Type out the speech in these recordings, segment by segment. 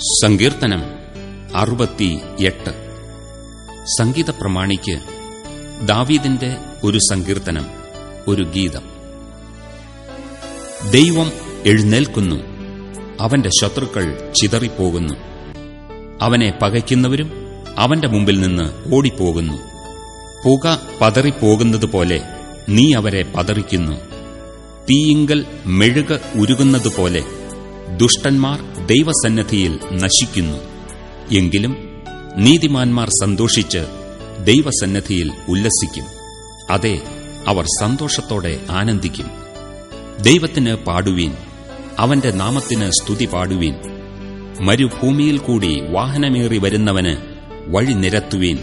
സങ്കീർത്തനം അറുപത്തിയെട്ട്. സംഗീത പ്രമാണിക്ക് ദാവീദിന്റെ ഒരു സങ്കീർത്തനം ഒരു ഗീതം. ദൈവം എഴുന്നേൽക്കുന്നു അവന്റെ ശത്രുക്കൾ ചിതറിപ്പോകുന്നു. അവനെ പകയ്ക്കുന്നവരും അവന്റെ മുമ്പിൽ നിന്ന് ഓടിപ്പോകുന്നു. പുക പതറിപ്പോകുന്നതുപോലെ നീ അവരെ പതറിക്കുന്നു. തീയിങ്കൽ മെഴുക ഉരുകുന്നതുപോലെ ദുഷ്ടന്മാർ ദൈവസന്നദ്ധിയിൽ നശിക്കുന്നു. എങ്കിലും നീതിമാന്മാർ സന്തോഷിച്ച് ദൈവസന്നദ്ധിയിൽ ഉല്ലസിക്കും. അതെ അവർ സന്തോഷത്തോടെ ആനന്ദിക്കും. ദൈവത്തിന് പാടുവീൻ അവന്റെ നാമത്തിന് സ്തുതി പാടുവീൻ. മരുഭൂമിയിൽ കൂടി വാഹനമേറി വരുന്നവന് വഴി നിരത്തുവീൻ.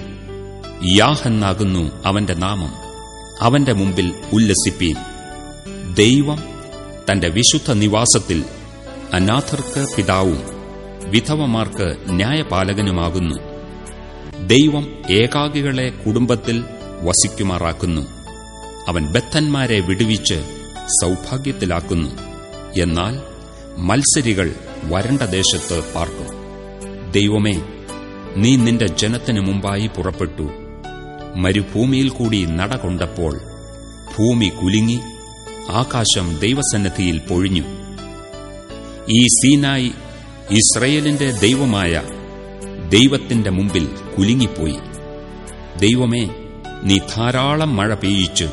യാഹെന്നാകുന്നു അവന്റെ നാമം അവന്റെ മുമ്പിൽ ഉല്ലസിപ്പീൻ. ദൈവം തന്റെ വിശുദ്ധ നിവാസത്തിൽ അനാഥർക്ക് പിതാവും വിധവമാർക്ക് ന്യായപാലകനുമാകുന്നു. ദൈവം ഏകാഗികളെ കുടുംബത്തിൽ വസിക്കുമാറാക്കുന്നു. അവൻ ബദ്ധന്മാരെ വിടുവിച്ച് സൗഭാഗ്യത്തിലാക്കുന്നു. എന്നാൽ മത്സരികൾ വരണ്ട ദേശത്ത് പാർക്കും. ദൈവമേ നീ നിന്റെ ജനത്തിനു മുമ്പായി പുറപ്പെട്ടു. മരുഭൂമിയിൽ കൂടി നടകൊണ്ടപ്പോൾ ഭൂമി കുലുങ്ങി ആകാശം ദൈവസന്നദ്ധിയിൽ പൊഴിഞ്ഞു. ഈ സീനായി ഇസ്രയേലിന്റെ ദൈവമായ ദൈവത്തിന്റെ മുമ്പിൽ കുലുങ്ങിപ്പോയി. ദൈവമേ നീ ധാരാളം മഴ പെയ്യിച്ചു.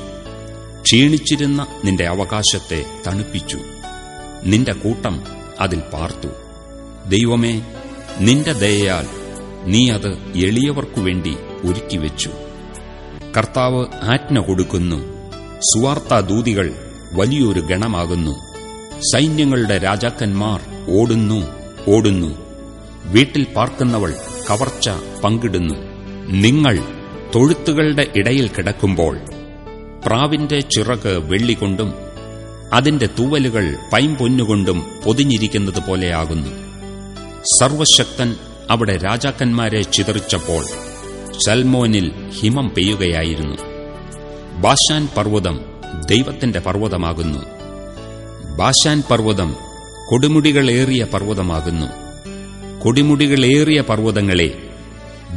ക്ഷീണിച്ചിരുന്ന നിന്റെ അവകാശത്തെ തണുപ്പിച്ചു. നിന്റെ കൂട്ടം അതിൽ പാർത്തു. ദൈവമേ നിന്റെ ദയയാൽ നീ അത് എളിയവർക്കുവേണ്ടി ഒരുക്കിവെച്ചു കർത്താവ് ആജ്ഞ കൊടുക്കുന്നു. സുവാർത്താദൂതികൾ വലിയൊരു ഗണമാകുന്നു. സൈന്യങ്ങളുടെ രാജാക്കന്മാർ ഓടുന്നു ഓടുന്നു. വീട്ടിൽ പാർക്കുന്നവൾ കവർച്ച പങ്കിടുന്നു. നിങ്ങൾ തൊഴുത്തുകളുടെ ഇടയിൽ കിടക്കുമ്പോൾ പ്രാവിന്റെ ചിറക് വെള്ളികൊണ്ടും അതിന്റെ തൂവലുകൾ പൈമ്പൊന്നുകൊണ്ടും പൊതിഞ്ഞിരിക്കുന്നത് പോലെയാകുന്നു. സർവശക്തൻ അവിടെ രാജാക്കന്മാരെ ചിതറിച്ചപ്പോൾ സൽമോനിൽ ഹിമം പെയ്യുകയായിരുന്നു. ബാഷാൻ പർവതം ദൈവത്തിന്റെ പർവതമാകുന്നു. ബാഷാൻ പർവതം കൊടുമുടികളേറിയ പർവതമാകുന്നു. കൊടിമുടികളേറിയ പർവതങ്ങളെ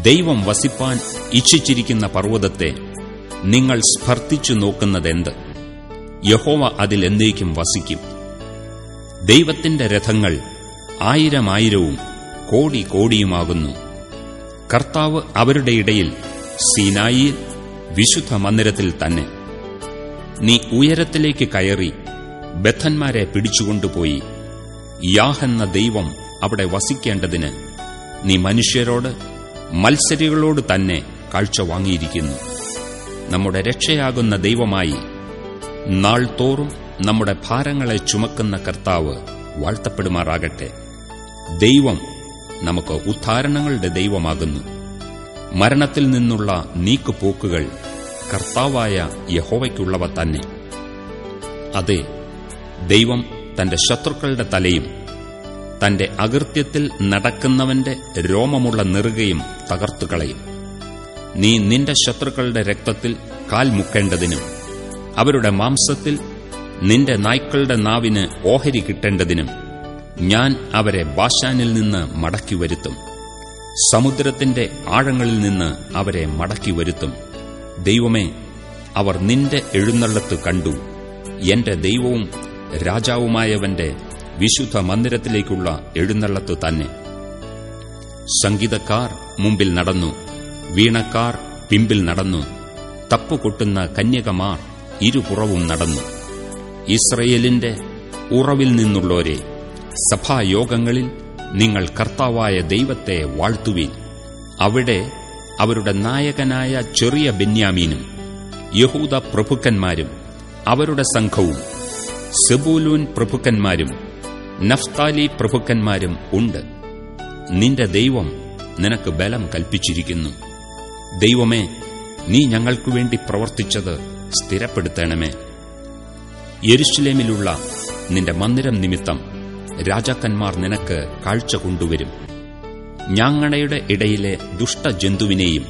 ദൈവം വസിപ്പാൻ ഇച്ഛിച്ചിരിക്കുന്ന പർവതത്തെ നിങ്ങൾ സ്പർദ്ധിച്ചു നോക്കുന്നതെന്ത്? യഹോവ അതിൽ എന്നേക്കും വസിക്കും. ദൈവത്തിന്റെ രഥങ്ങൾ ആയിരമായിരവും കോടി കോടിയുമാകുന്നു. കർത്താവ് അവരുടെ ഇടയിൽ സീനായിയിൽ വിശുദ്ധ മന്ദിരത്തിൽ തന്നെ. നീ ഉയരത്തിലേക്ക് കയറി ബദ്ധന്മാരെ പിടിച്ചുകൊണ്ടുപോയി. യാഹെന്ന ദൈവം അവിടെ വസിക്കേണ്ടതിന് നീ മനുഷ്യരോട് മത്സരികളോട് തന്നെ കാഴ്ച വാങ്ങിയിരിക്കുന്നു. നമ്മുടെ രക്ഷയാകുന്ന ദൈവമായി നാൾ തോറും നമ്മുടെ ഭാരങ്ങളെ ചുമക്കുന്ന കർത്താവ് വാഴ്ത്തപ്പെടുമാറാകട്ടെ. ദൈവം നമുക്ക് ഉദ്ധാരണങ്ങളുടെ ദൈവമാകുന്നു. മരണത്തിൽ നിന്നുള്ള നീക്കുപോക്കുകൾ കർത്താവായ യഹോവയ്ക്കുള്ളവ തന്നെ. അതെ ദൈവം തന്റെ ശത്രുക്കളുടെ തലയും തന്റെ അകൃത്യത്തിൽ നടക്കുന്നവന്റെ രോമമുള്ള നെറുകയും തകർത്തുകളയും നീ നിന്റെ ശത്രുക്കളുടെ രക്തത്തിൽ കാൽ മുക്കേണ്ടതിനും അവരുടെ മാംസത്തിൽ നിന്റെ നായ്ക്കളുടെ നാവിന് ഓഹരി കിട്ടേണ്ടതിനും ഞാൻ അവരെ ബാഷാനിൽ നിന്ന് മടക്കി വരുത്തും. സമുദ്രത്തിന്റെ ആഴങ്ങളിൽ നിന്ന് അവരെ മടക്കി വരുത്തും. ദൈവമേ അവർ നിന്റെ എഴുന്നള്ളത്ത് കണ്ടു. എന്റെ ദൈവവും രാജാവുമായവന്റെ വിശുദ്ധ മന്ദിരത്തിലേക്കുള്ള എഴുന്നള്ളത്ത് തന്നെ. സംഗീതക്കാർ മുമ്പിൽ നടന്നു വീണക്കാർ പിമ്പിൽ നടന്നു തപ്പുകൊട്ടുന്ന കന്യകമാർ ഇരുപുറവും നടന്നു. ഇസ്രയേലിന്റെ ഉറവിൽ നിന്നുള്ളോരെ സഭായോഗങ്ങളിൽ നിങ്ങൾ കർത്താവായ ദൈവത്തെ വാഴ്ത്തുവീൻ. അവിടെ അവരുടെ നായകനായ ചെറിയ ബെന്യാമീനും യഹൂദ പ്രഭുക്കന്മാരും അവരുടെ സംഘവും സെബൂലൂൻ പ്രഭുക്കന്മാരും നഫ്താലി പ്രഭുക്കന്മാരും ഉണ്ട്. നിന്റെ ദൈവം നിനക്ക് ബലം കൽപ്പിച്ചിരിക്കുന്നു. ദൈവമേ നീ ഞങ്ങൾക്കു വേണ്ടി പ്രവർത്തിച്ചത് സ്ഥിരപ്പെടുത്തണമേ. യെരുഷലേമിലുള്ള നിന്റെ മന്ദിരം നിമിത്തം രാജാക്കന്മാർ നിനക്ക് കാഴ്ച കൊണ്ടുവരും. ഞാങ്ങണയുടെ ഇടയിലെ ദുഷ്ടജന്തുവിനെയും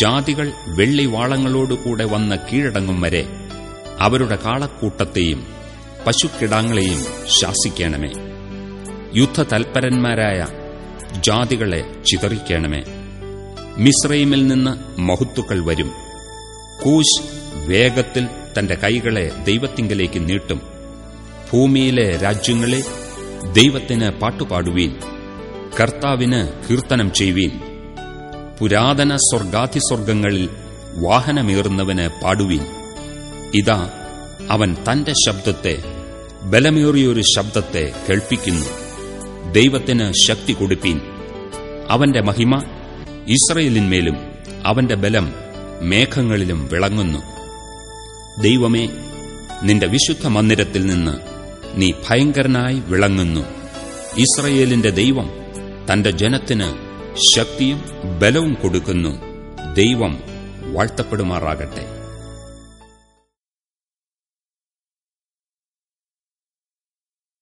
ജാതികൾ വെള്ളിവാളങ്ങളോടുകൂടെ വന്ന് കീഴടങ്ങും വരെ അവരുടെ കാളക്കൂട്ടത്തെയും പശുക്കിടാങ്ങളെയും ശാസിക്കണമേ. യുദ്ധതൽപരന്മാരായ ജാതികളെ ചിതറിക്കണമേ. മിശ്രൈമിൽ നിന്ന് മഹത്തുക്കൾ വരും. കൂശ് വേഗത്തിൽ തന്റെ കൈകളെ ദൈവത്തിങ്കലേക്ക് നീട്ടും. ഭൂമിയിലെ രാജ്യങ്ങളെ ദൈവത്തിന് പാട്ടുപാടുവീൻ. കർത്താവിന് കീർത്തനം ചെയ്യുവീൻ പുരാതന സ്വർഗാധിസ്വർഗങ്ങളിൽ വാഹനമേറുന്നവന് പാടുവീൻ. ഇതാ അവൻ തന്റെ ശബ്ദത്തെ ബലമേറിയൊരു ശബ്ദത്തെ കേൾപ്പിക്കുന്നു. ദൈവത്തിന് ശക്തി കൊടുപ്പീൻ. അവന്റെ മഹിമ ഇസ്രയേലിന്മേലും അവന്റെ ബലം മേഘങ്ങളിലും വിളങ്ങുന്നു. ദൈവമേ നിന്റെ വിശുദ്ധ മന്ദിരത്തിൽ നിന്ന് നീ ഭയങ്കരനായി വിളങ്ങുന്നു. ഇസ്രയേലിന്റെ ദൈവം തന്റെ ജനത്തിന് ശക്തിയും ബലവും കൊടുക്കുന്നു. ദൈവം വാഴ്ത്തപ്പെടുമാറാകട്ടെ.